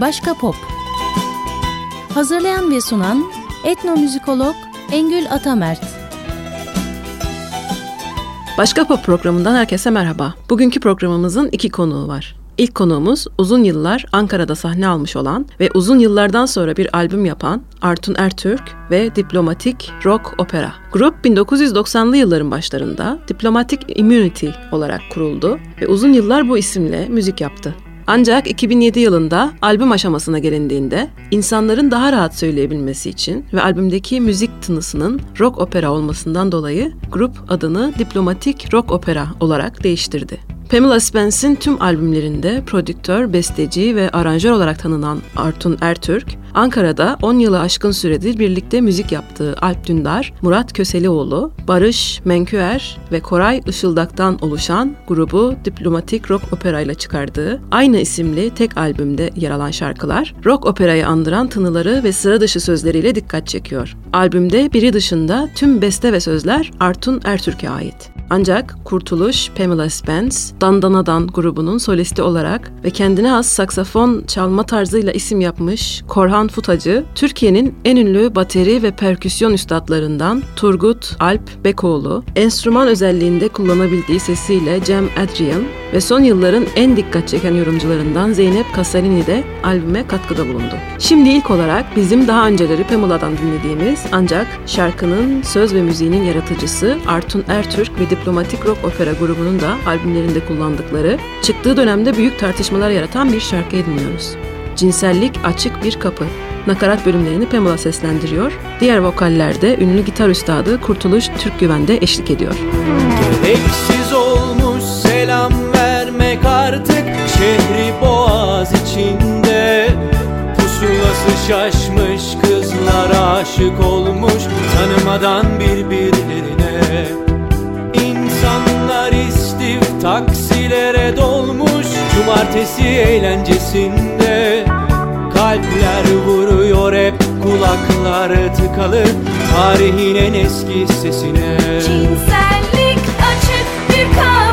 Başka Pop Hazırlayan ve sunan etnomüzikolog Engül Atamert Başka Pop programından herkese merhaba. Bugünkü programımızın iki konuğu var. İlk konuğumuz uzun yıllar Ankara'da sahne almış olan ve uzun yıllardan sonra bir albüm yapan Artun Ertürk ve Diplomatik Rock Opera. Grup 1990'lı yılların başlarında Diplomatic Immunity olarak kuruldu ve uzun yıllar bu isimle müzik yaptı. Ancak 2007 yılında albüm aşamasına gelindiğinde insanların daha rahat söyleyebilmesi için ve albümdeki müzik tınısının rock opera olmasından dolayı grup adını Diplomatik Rock Opera olarak değiştirdi. Pamela Spence'in tüm albümlerinde prodüktör, besteci ve aranjör olarak tanınan Artun Ertürk, Ankara'da 10 yılı aşkın süredir birlikte müzik yaptığı Alp Dündar, Murat Köselioğlu, Barış Menküer ve Koray Işıldak'tan oluşan grubu Diplomatik Rock Opera ile çıkardığı aynı isimli tek albümde yer alan şarkılar, rock operayı andıran tınıları ve sıra dışı sözleriyle dikkat çekiyor. Albümde biri dışında tüm beste ve sözler Artun Ertürk'e ait. Ancak Kurtuluş, Pamela Spence, Dandanadan grubunun solisti olarak ve kendine has saksafon çalma tarzıyla isim yapmış Korhan Futacı, Türkiye'nin en ünlü bateri ve perküsyon üstadlarından Turgut Alp Bekoğlu, enstrüman özelliğinde kullanabildiği sesiyle Cem Adrian ve son yılların en dikkat çeken yorumcularından Zeynep Kasalini de albüme katkıda bulundu. Şimdi ilk olarak bizim daha önceleri Pamela'dan dinlediğimiz ancak şarkının söz ve müziğinin yaratıcısı Artun Ertürk ve Diplomatik Rock Opera grubunun da albümlerinde kullandıkları, çıktığı dönemde büyük tartışmalar yaratan bir şarkıyı dinliyoruz. Cinsellik açık bir kapı. Nakarat bölümlerini Pamela seslendiriyor. Diğer vokallerde ünlü gitar üstadı Kurtuluş Türk Güven'de eşlik ediyor. Gereksiz olmuş selam vermek artık şehri boğaz içinde Pusulası şaşmış kızlar aşık olmuş tanımadan birbirlerine taksilere dolmuş Cumartesi eğlencesinde. Kalpler vuruyor hep kulaklar tıkalı Tarihin en eski sesine. Cinsellik açık bir kapı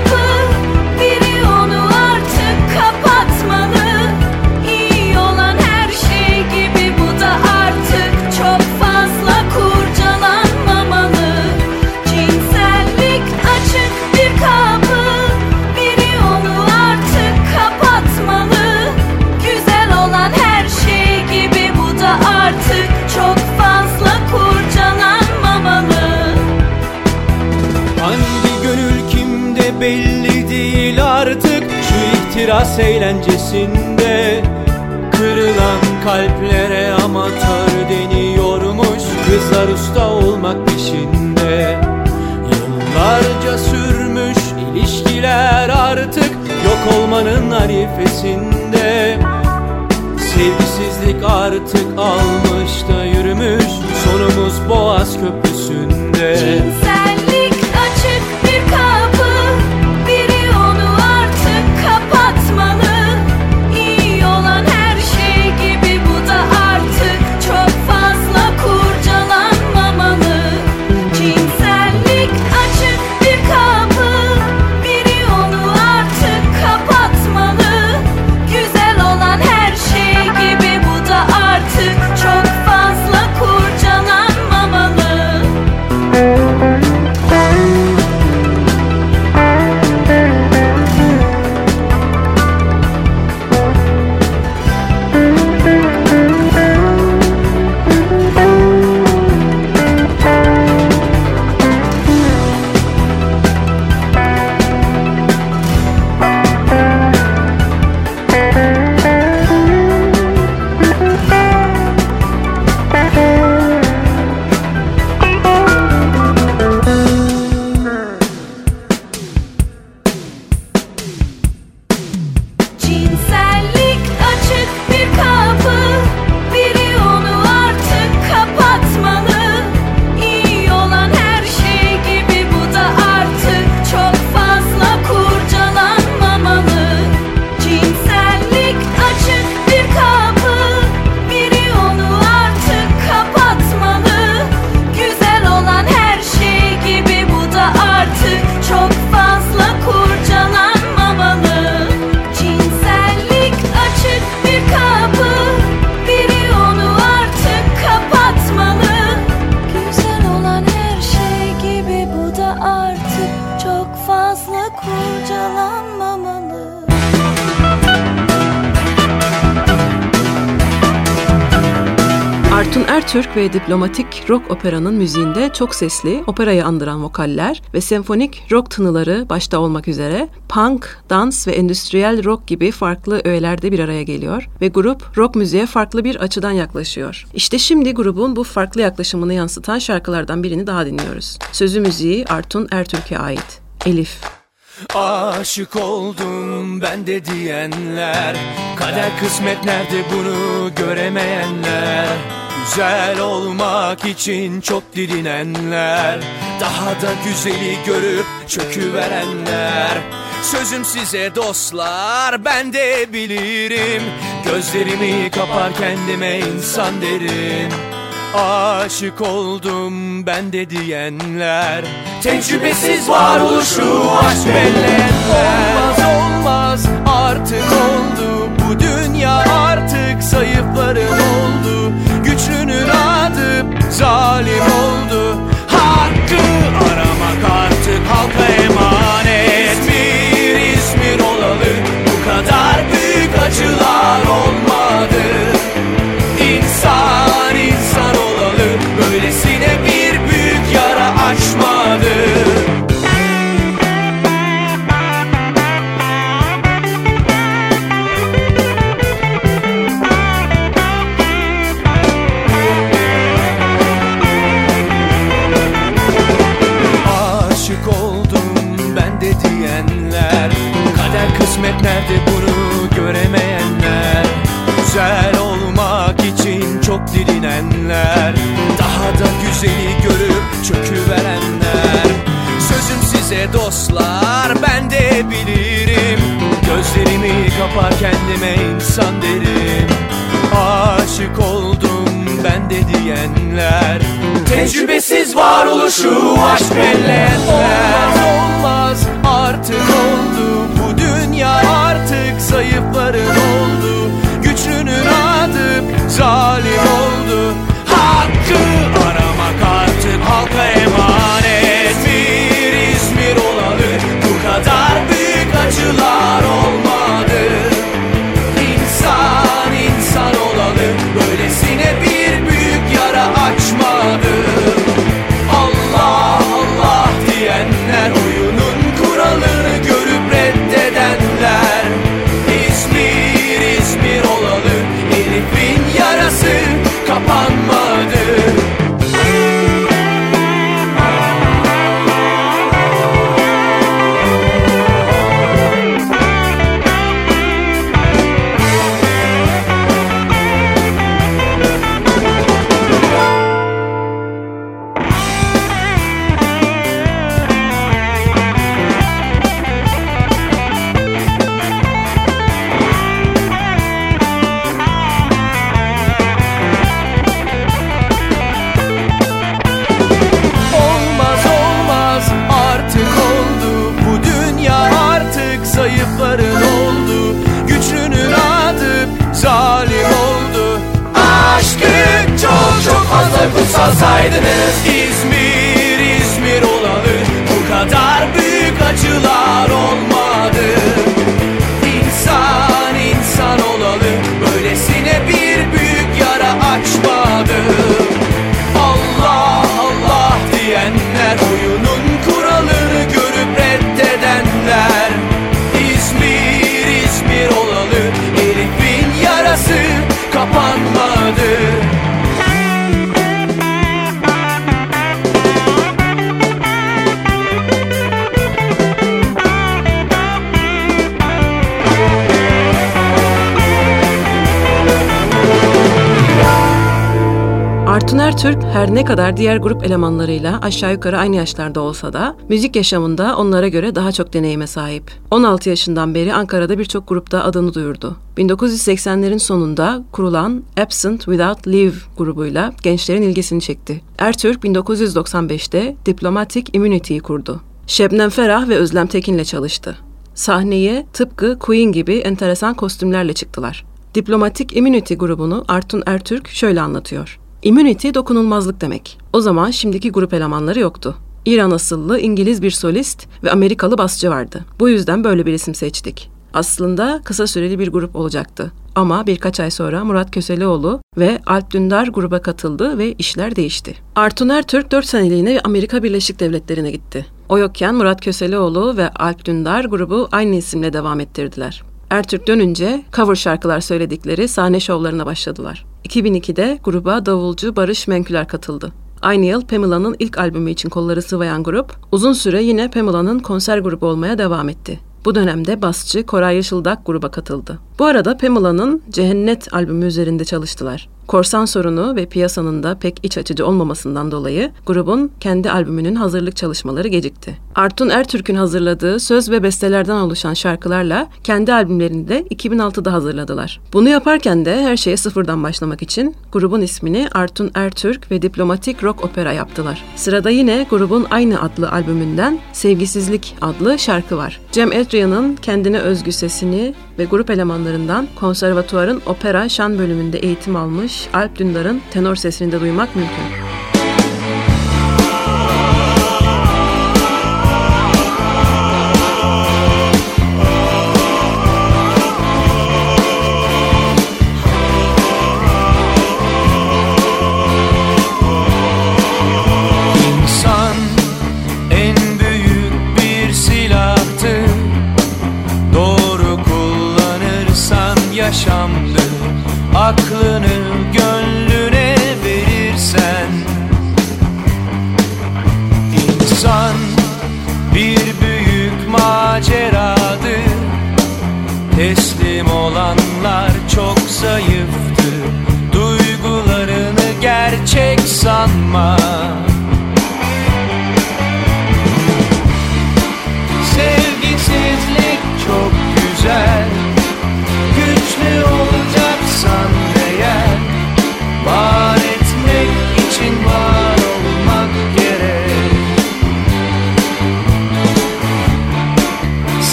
Şu ihtiras eğlencesinde Kırılan kalplere amatör deniyormuş. Kızlar usta olmak peşinde Yıllarca sürmüş ilişkiler artık Yok olmanın arifesinde. Sevgisizlik artık almış da yürümüş Sonumuz Boğaz Köprüsü'nde. Cinsellik Ertürk ve diplomatik rock operanın müziğinde çok sesli, operayı andıran vokaller ve senfonik rock tınıları başta olmak üzere punk, dans ve endüstriyel rock gibi farklı öğeler de bir araya geliyor ve grup rock müziğe farklı bir açıdan yaklaşıyor. İşte şimdi grubun bu farklı yaklaşımını yansıtan şarkılardan birini daha dinliyoruz. Sözü müziği Artun Ertürk'e ait. Elif. Aşık oldum ben de diyenler Kader kısmet nerede bunu göremeyenler Güzel olmak için çok dilinenler Daha da güzeli görüp çöküverenler. Sözüm size dostlar ben de bilirim. Gözlerimi kapar kendime insan derim. Aşık oldum ben de diyenler Tecrübesiz varoluşu aşk bellenler Olmaz olmaz artık oldu. Bu dünya artık zayıfların oldu Güçlünün adı zalim oldu. Hakkı aramak artık halka emanet. İzmir İzmir olalı Bu kadar büyük acılar olmadı her ne kadar diğer grup elemanlarıyla aşağı yukarı aynı yaşlarda olsa da müzik yaşamında onlara göre daha çok deneyime sahip. 16 yaşından beri Ankara'da birçok grupta adını duyurdu. 1980'lerin sonunda kurulan Absent Without Leave grubuyla gençlerin ilgisini çekti. Ertürk 1995'te Diplomatic Immunity'yi kurdu. Şebnem Ferah ve Özlem Tekin'le çalıştı. Sahneye tıpkı Queen gibi enteresan kostümlerle çıktılar. Diplomatic Immunity grubunu Artun Ertürk şöyle anlatıyor. Immunity dokunulmazlık demek. O zaman şimdiki grup elemanları yoktu. İran asıllı İngiliz bir solist ve Amerikalı basçı vardı. Bu yüzden böyle bir isim seçtik. Aslında kısa süreli bir grup olacaktı. Ama birkaç ay sonra Murat Köselioğlu ve Alp Dündar gruba katıldı ve işler değişti. Artun Ertürk 4 seneliğine Amerika Birleşik Devletleri'ne gitti. O yokken Murat Köselioğlu ve Alp Dündar grubu aynı isimle devam ettirdiler. Ertürk dönünce cover şarkılar söyledikleri sahne şovlarına başladılar. 2002'de gruba davulcu Barış Menküler katıldı. Aynı yıl Pamela'nın ilk albümü için kolları sıvayan grup, uzun süre yine Pamela'nın konser grubu olmaya devam etti. Bu dönemde basçı Koray Yaşıldak gruba katıldı. Bu arada Pamela'nın Cehennet albümü üzerinde çalıştılar. Korsan sorunu ve piyasanın da pek iç açıcı olmamasından dolayı grubun kendi albümünün hazırlık çalışmaları gecikti. Artun Ertürk'ün hazırladığı söz ve bestelerden oluşan şarkılarla kendi albümlerini de 2006'da hazırladılar. Bunu yaparken de her şeye sıfırdan başlamak için grubun ismini Artun Ertürk ve Diplomatik Rock Opera yaptılar. Sırada yine grubun aynı adlı albümünden Sevgisizlik adlı şarkı var. Cem Adrian'ın kendine özgü sesini ve grup elemanlarından konservatuvarın opera şan bölümünde eğitim almış Alp Dündar'ın tenor sesini de duymak mümkün. İnsan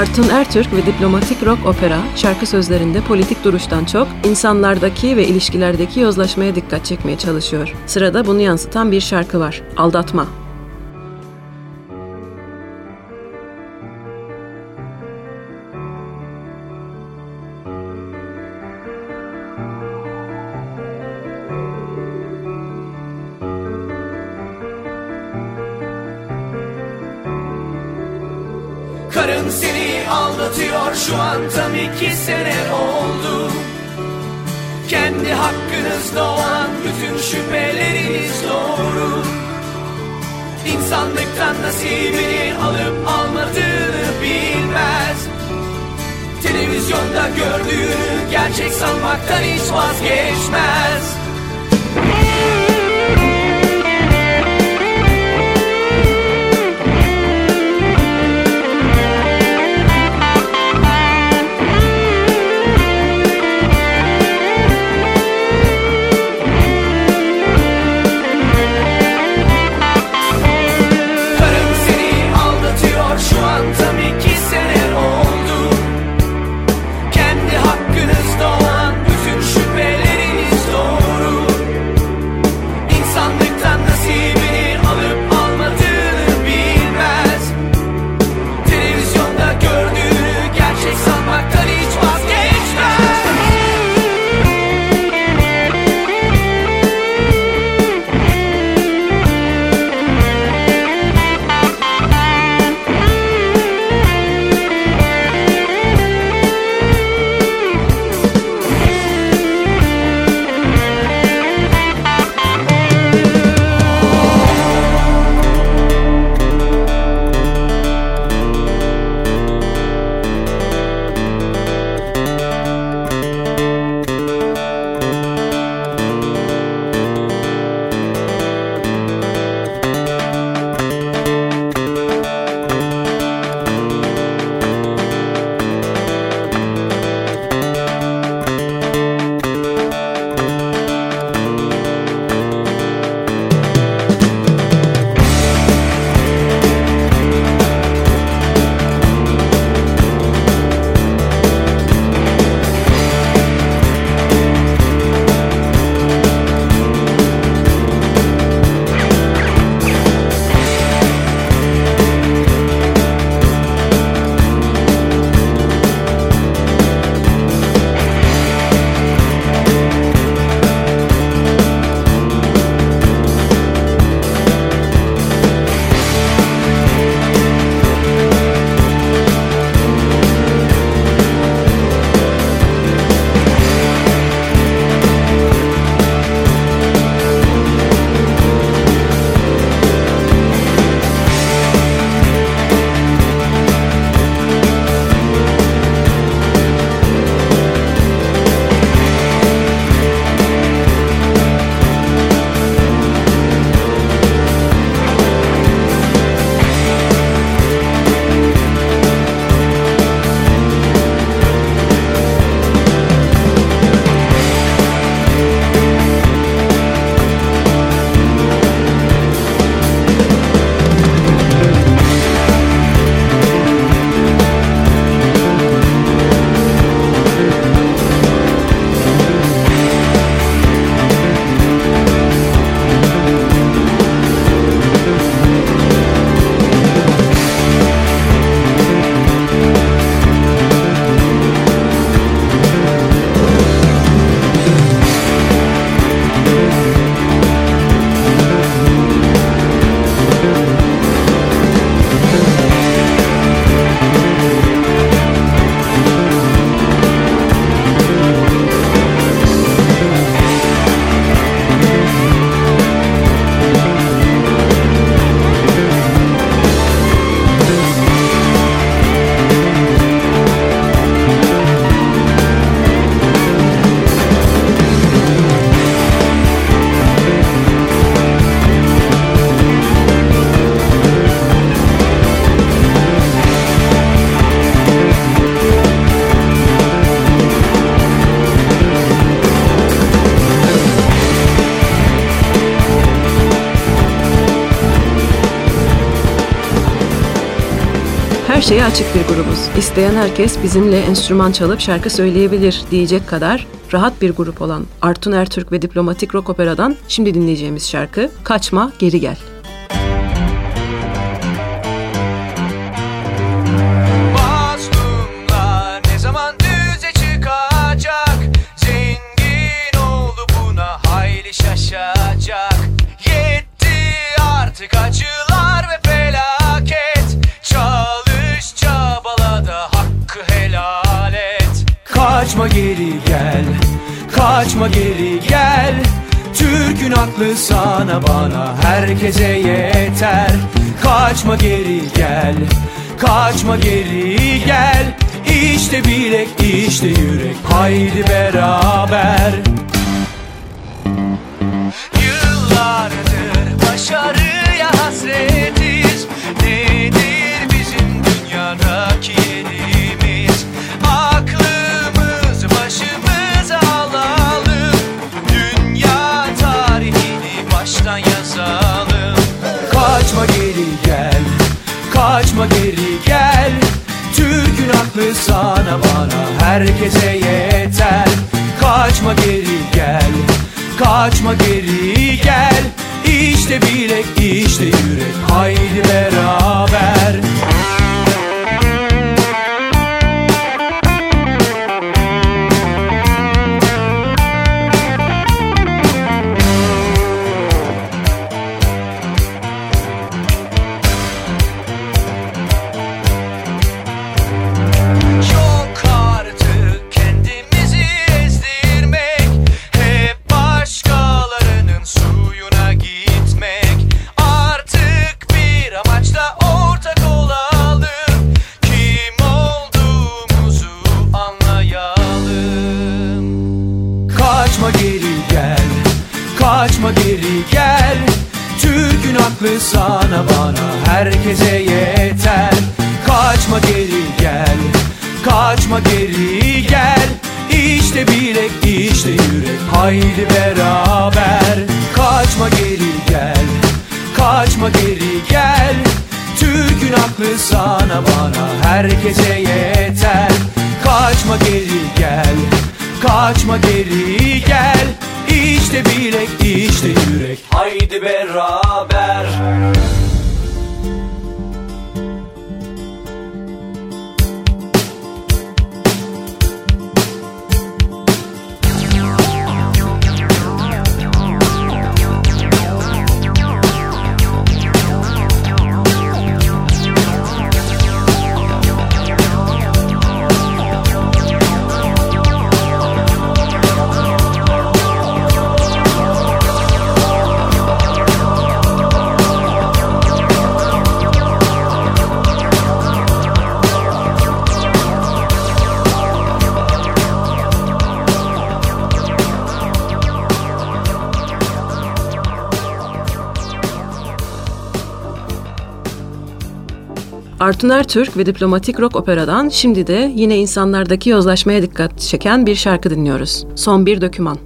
Artun Ertürk ve diplomatik rock opera şarkı sözlerinde politik duruştan çok insanlardaki ve ilişkilerdeki yozlaşmaya dikkat çekmeye çalışıyor. Sırada bunu yansıtan bir şarkı var. Aldatma. Şeye açık bir grubuz. İsteyen herkes bizimle enstrüman çalıp şarkı söyleyebilir diyecek kadar rahat bir grup olan Artun Ertürk ve Diplomatik Rock Opera'dan şimdi dinleyeceğimiz şarkı Kaçma Geri Gel. Kaçma geri gel. Türk'ün aklı sana bana herkese yeter. Kaçma geri gel Kaçma geri gel. İşte bilek işte yürek Haydi beraber. Yıllardır başarıya hasretiz. Nedir bizim dünyadaki Kaçma geri gel. Türk'ün aklı sana bana herkese yeter. Kaçma geri gel. Kaçma geri gel. İşte bilek işte yürek. Haydi beraber Artun Ertürk ve Diplomatik Rock Opera'dan şimdi de yine insanlardaki yozlaşmaya dikkat çeken bir şarkı dinliyoruz. Son bir döküman.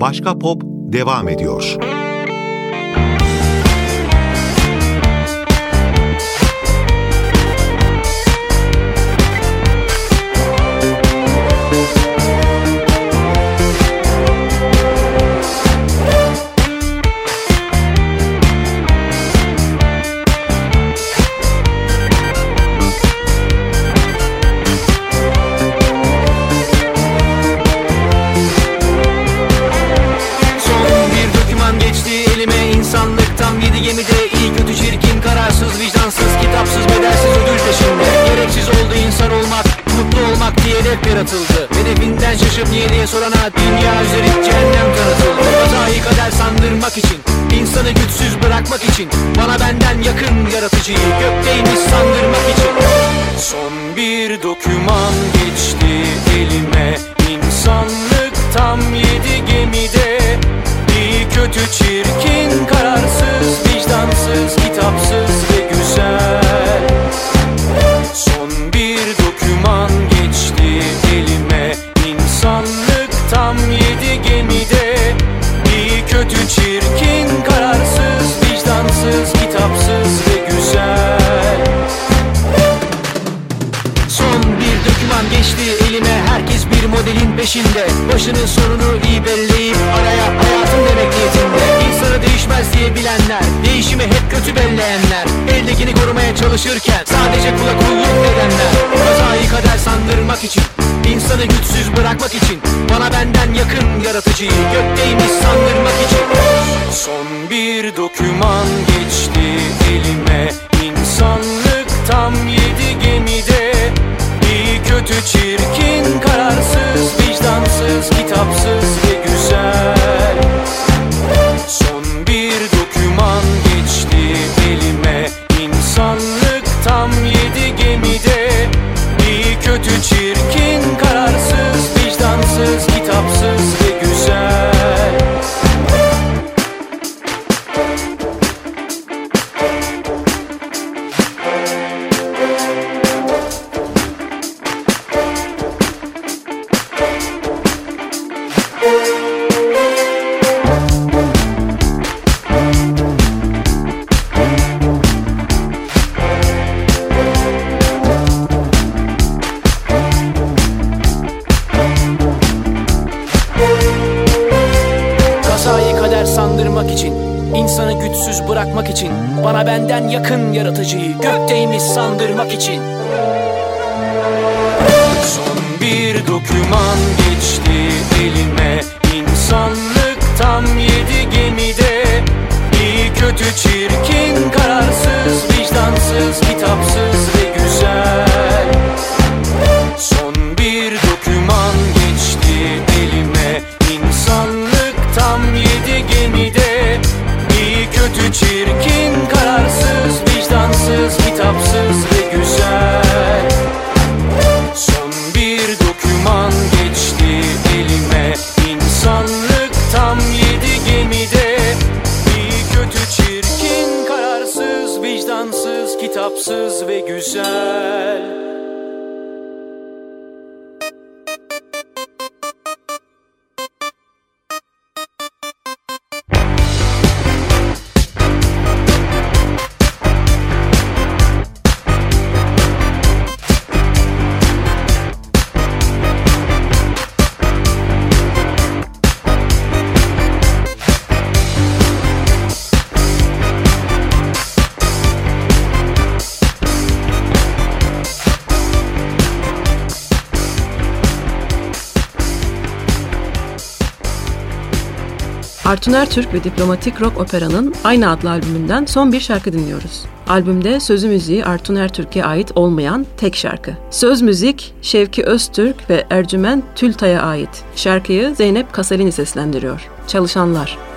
Başka Pop devam ediyor. Son tam yedi gemide İyi kötü çirkin kararsız vicdansız kitapsız ve güzel. Son bir doküman geçti elime. İnsanlık tam yedi gemide İyi kötü çirkin modelin peşinde. Başının sonunu iyi belleyip araya hayatım demek niyetinde. İnsanı değişmez diye bilenler Değişimi hep kötü belleyenler. Eldekini korumaya çalışırken sadece kula kulluk edenler. Kazayı kader sandırmak için insanı güçsüz bırakmak için Bana benden yakın yaratıcıyı gökteymiş sandırmak için. Son bir doküman geçti elime İnsanlık kötü çirkin kararsız vicdansız kitapsız ve güzel. Son bir doküman geçti elime. İnsanlık tam yedi gemide. İyi kötü çirkin kararsız sandırmak için insanı güçsüz bırakmak için Bana benden yakın yaratıcıyı Gökteymiş sandırmak için. Son bir doküman geçti elime İnsanlık tam yedi gemide. İyi kötü çirkin kararsız vicdansız kitapsız ve güzel. Son çirkin kararsız vicdansız kitapsız ve güzel. Son bir doküman geçti elime. İnsanlık tam yedi gemide. İyi kötü çirkin kararsız vicdansız kitapsız ve güzel Artun Ertürk ve Diplomatik Rock Opera'nın aynı adlı albümünden son bir şarkı dinliyoruz. Albümde sözü müziği Artun Ertürk'e ait olmayan tek şarkı. Söz müzik Şevki Öztürk ve Ercüment Tültay'a ait. Şarkıyı Zeynep Kasalini seslendiriyor. Çalışanlar.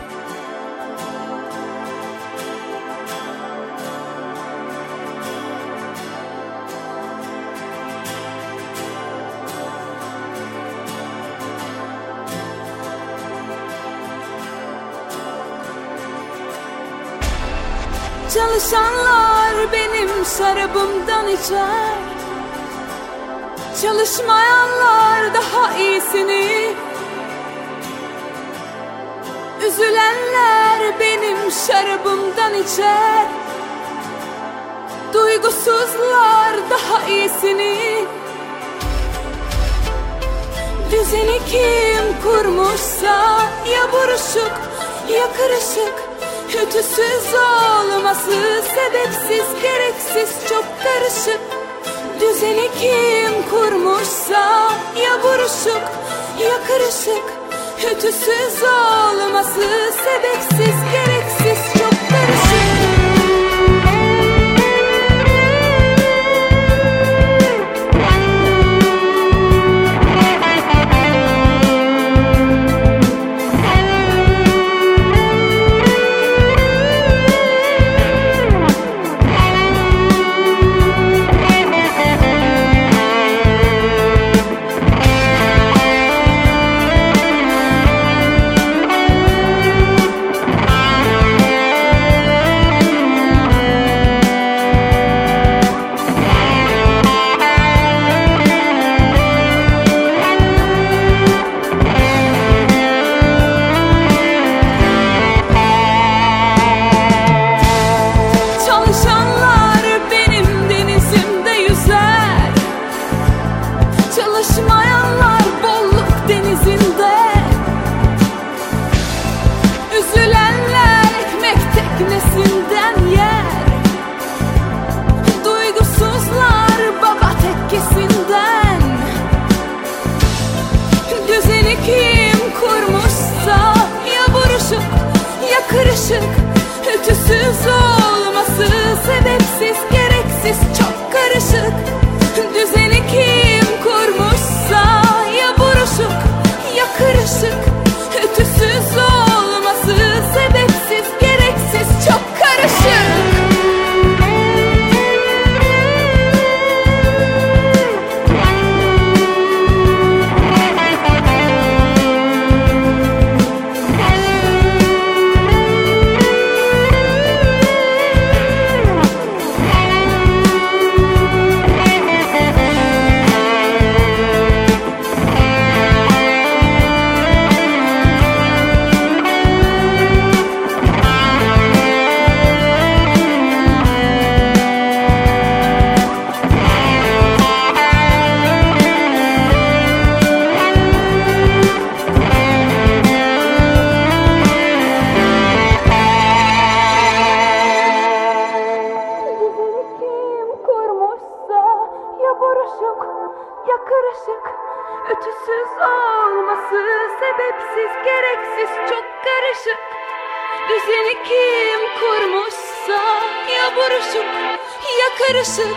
Şarabımdan içer Çalışmayanlar daha iyisini. Üzülenler benim şarabımdan içer. Duygusuzlar daha iyisini. Düzeni kim kurmuşsa ya buruşuk ya kırışık Kötüsüz olması sebepsiz gereksiz çok karışık. Düzeni kim kurmuşsa ya buruşuk ya kırışık. Kötüsüz olması sebepsiz gereksiz Düzeni kim kurmuşsa ya buruşuk ya karışık.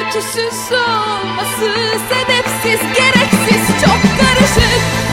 Ötüsüz olması sebepsiz gereksiz çok karışık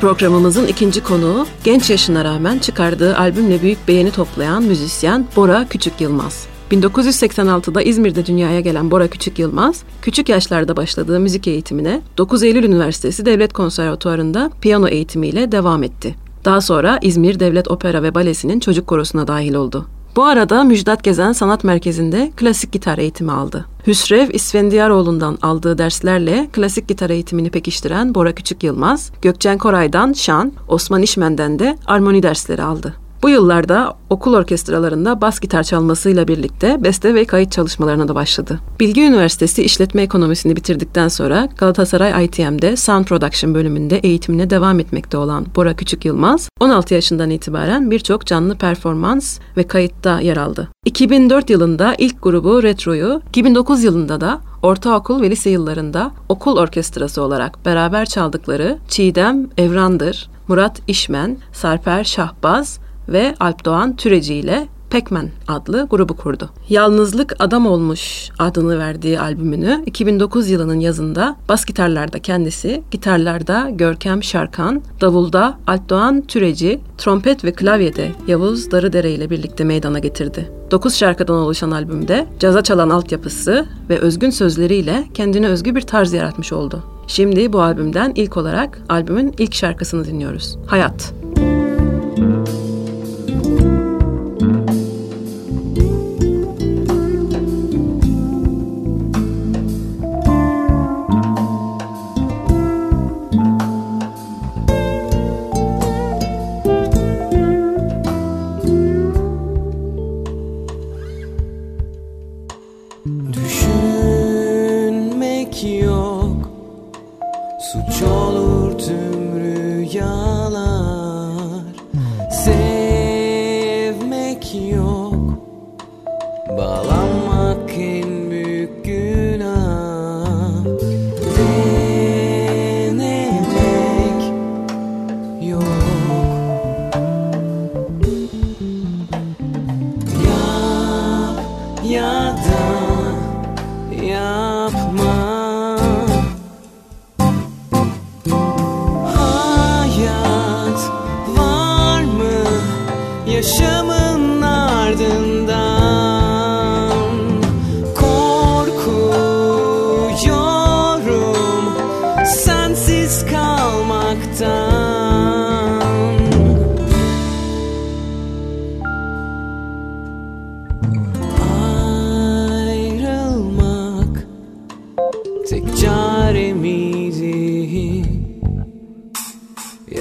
programımızın ikinci konuğu genç yaşına rağmen çıkardığı albümle büyük beğeni toplayan müzisyen Bora Küçük Yılmaz. 1986'da İzmir'de dünyaya gelen Bora Küçük Yılmaz, küçük yaşlarda başladığı müzik eğitimine 9 Eylül Üniversitesi Devlet Konservatuarı'nda piyano eğitimiyle devam etti. Daha sonra İzmir Devlet Opera ve Balesi'nin çocuk korosuna dahil oldu. Bu arada Müjdat Gezen Sanat Merkezi'nde klasik gitar eğitimi aldı. Hüsrev İsfendiyaroğlu'ndan aldığı derslerle klasik gitar eğitimini pekiştiren Bora Küçük Yılmaz, Gökçen Koray'dan şan, Osman İşmen'den de armoni dersleri aldı. Bu yıllarda okul orkestralarında bas gitar çalmasıyla birlikte beste ve kayıt çalışmalarına da başladı. Bilgi Üniversitesi İşletme Ekonomisini bitirdikten sonra Galatasaray ITM'de Sound Production bölümünde eğitimine devam etmekte olan Bora Küçük Yılmaz, 16 yaşından itibaren birçok canlı performans ve kayıtta yer aldı. 2004 yılında ilk grubu Retro'yu, 2009 yılında da ortaokul ve lise yıllarında okul orkestrası olarak beraber çaldıkları Çiğdem Evrandır, Murat İşmen, Sarper Şahbaz ve Alp Doğan Türeci ile Pekmen adlı grubu kurdu. Yalnızlık Adam Olmuş adını verdiği albümünü 2009 yılının yazında bas gitarlarda kendisi, gitarlarda Görkem Şarkan, davulda Alp Doğan Türeci, trompet ve klavyede Yavuz Darıdere ile birlikte meydana getirdi. 9 şarkıdan oluşan albümde caza çalan altyapısı ve özgün sözleriyle kendine özgü bir tarz yaratmış oldu. Şimdi bu albümden ilk olarak albümün ilk şarkısını dinliyoruz. Hayat.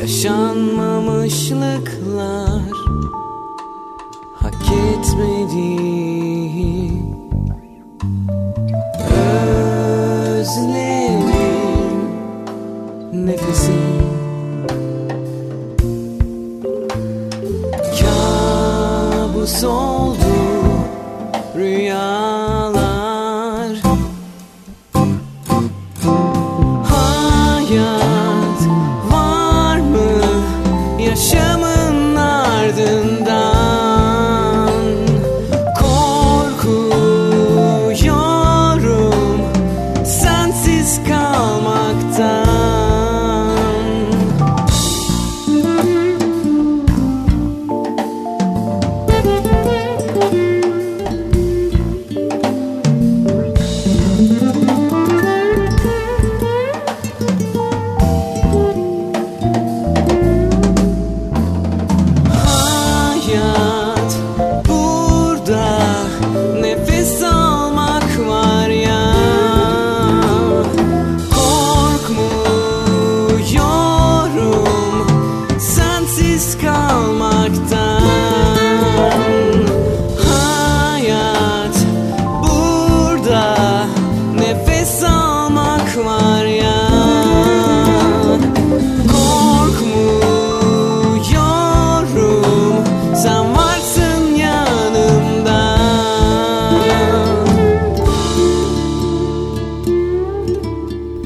Yaşanmamışlıklar Hak etmediğim Özlerim Nefesim Kabus oldu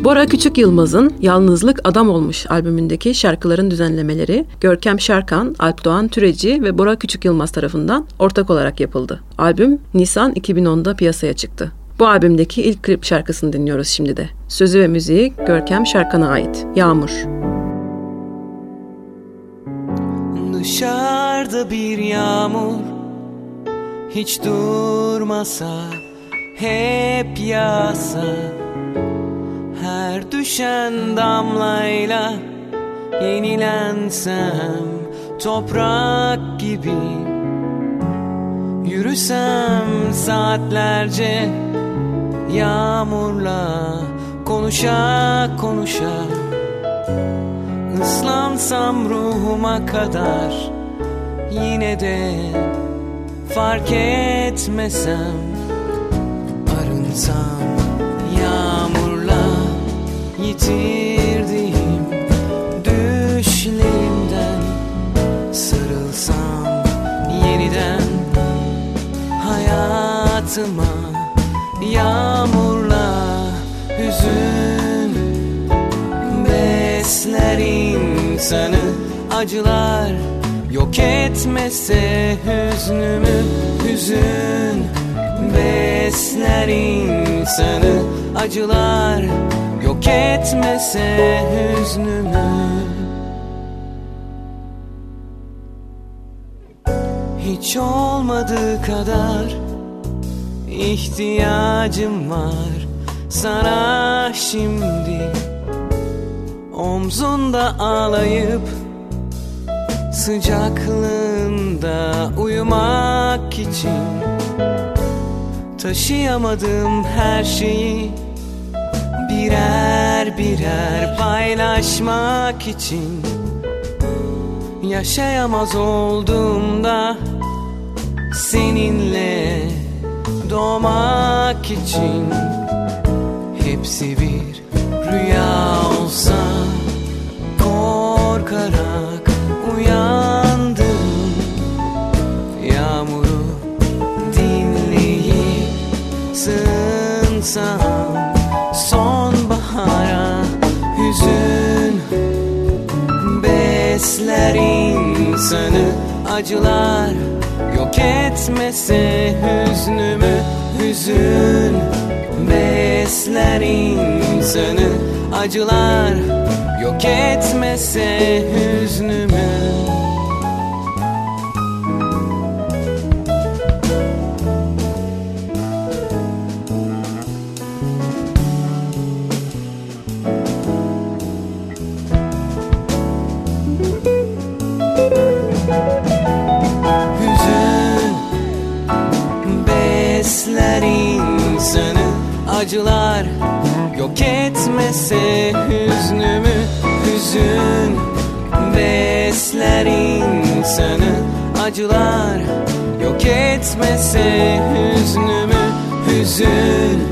Bora Küçük Yılmaz'ın Yalnızlık Adam Olmuş albümündeki şarkıların düzenlemeleri Görkem Şarkan, Alp Doğan Türeci ve Bora Küçük Yılmaz tarafından ortak olarak yapıldı. Albüm Nisan 2010'da piyasaya çıktı. Bu albümdeki ilk klip şarkısını dinliyoruz şimdi de. Sözü ve müziği Görkem Şarkan'a ait. Yağmur. Dışarıda bir yağmur Hiç durmasa Hep yağsa Her düşen damlayla Yenilensem Toprak gibi Yürüsem saatlerce Yağmurla Konuşa konuşa Islansam ruhuma kadar Yine de fark etmesem Arınsam Yitirdiğim düşlerimden Sarılsam yeniden Hayatıma Yağmurla hüzün besler insanı. Acılar yok etmese hüznümü hüzün besler insanı. Acılar yok etmese hüznümü. Hiç olmadığı kadar ihtiyacım var. Sana şimdi Omzunda ağlayıp Sıcaklığında uyumak için Taşıyamadım her şeyi Birer birer paylaşmak için Yaşayamaz olduğumda Seninle doğmak için Hepsi bir rüya olsa Korkarak uyandım besler insanı Acılar yok etmese hüznümü Hüzün besler. İnsanı Acılar yok etmese hüznümü Acılar yok etmese hüznümü Hüzün besler insanı. Acılar yok etmese hüznümü Hüzün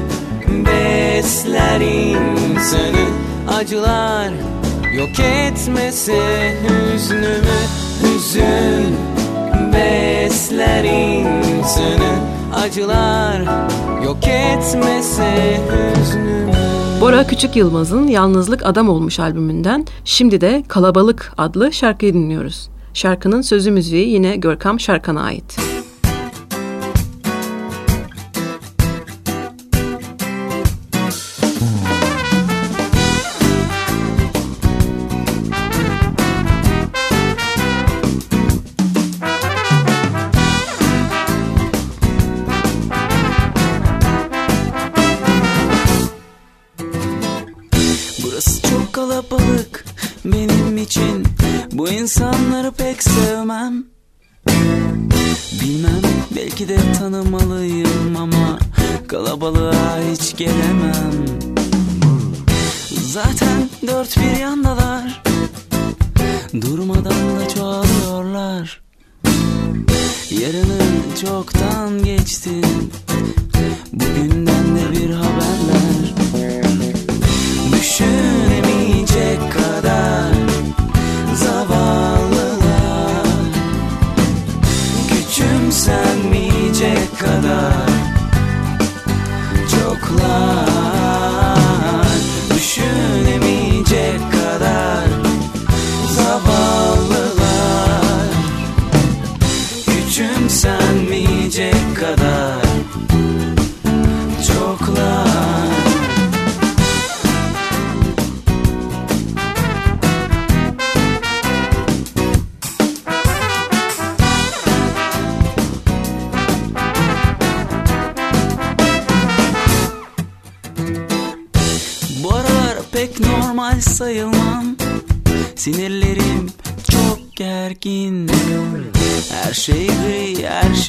besler insanı. Acılar yok etmese hüznümü Hüzün besler insanı Acılar yok etmese hüznümü Bora Küçük Yılmaz'ın Yalnızlık Adam Olmuş albümünden şimdi de Kalabalık adlı şarkıyı dinliyoruz. Şarkının sözü müziği yine Görkam Şarkan'a ait. Gelemem. Zaten dört bir yandalar Durmadan da çoğalıyorlar. Yarını çoktan geçtin Bugünden de bir haberler. Düşünemeyecek kadar zavallılar. Küçümsenmeyecek kadar kadar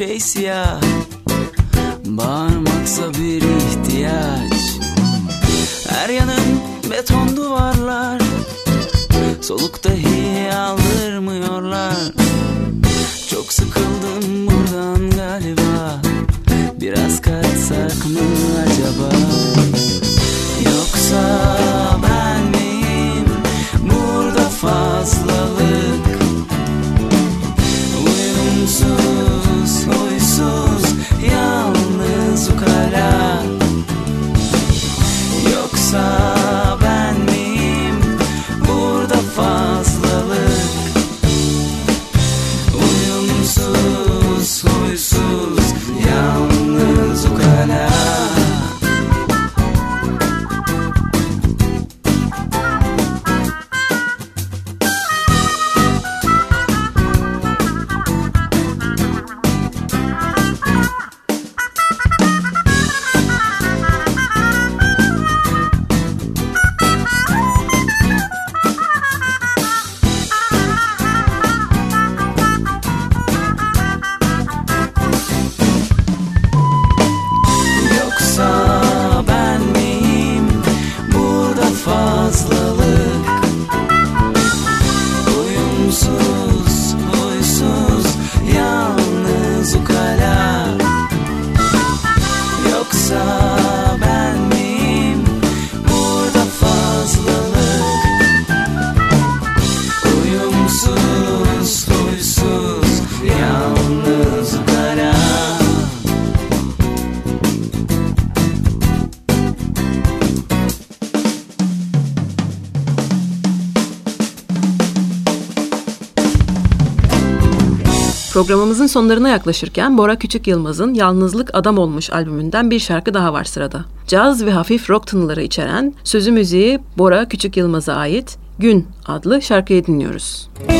şey siyah. Bağırmaksa bir Programımızın sonlarına yaklaşırken Bora Küçük Yılmaz'ın Yalnızlık Adam Olmuş albümünden bir şarkı daha var sırada. Caz ve hafif rock tınıları içeren, sözü müziği Bora Küçük Yılmaz'a ait Gün adlı şarkıyı dinliyoruz. Rüyaların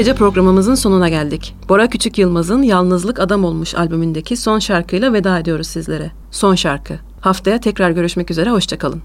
Böylece programımızın sonuna geldik. Bora Küçük Yılmaz'ın Yalnızlık Adam Olmuş albümündeki son şarkıyla veda ediyoruz sizlere. Son şarkı. Haftaya tekrar görüşmek üzere, hoşçakalın.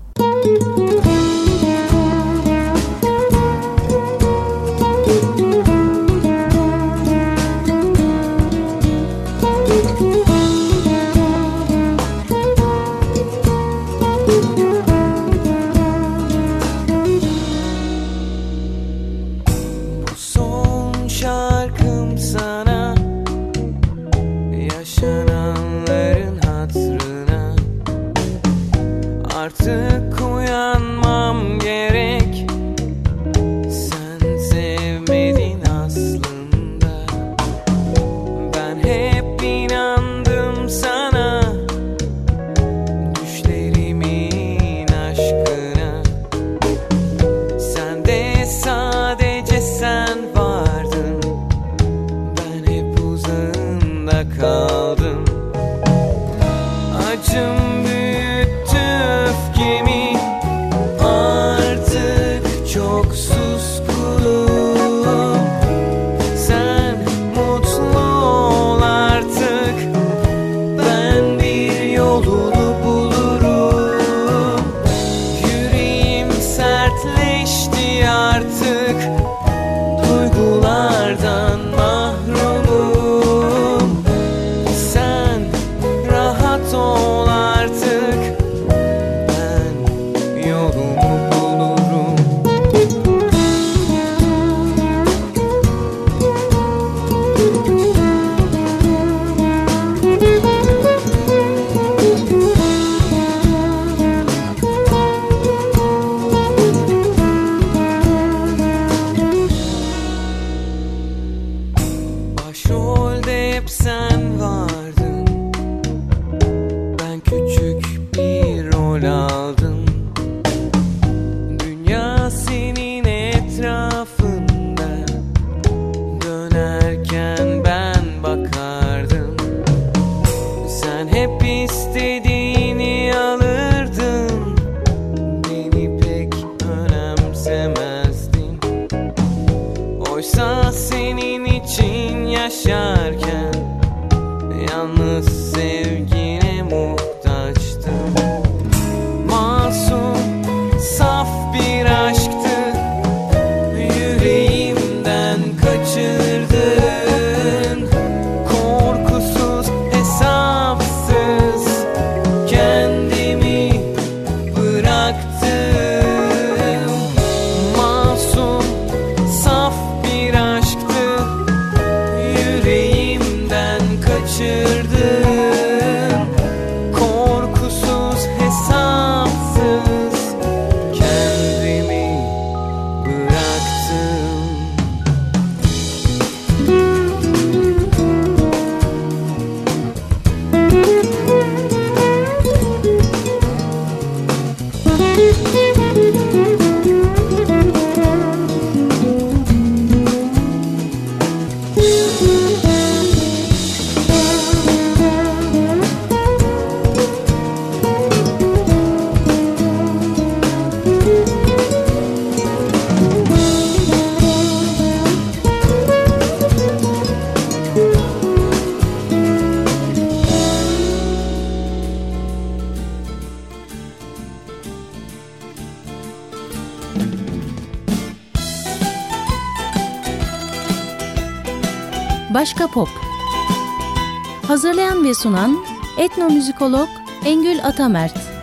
sunan etnomüzikolog Engül Atamert.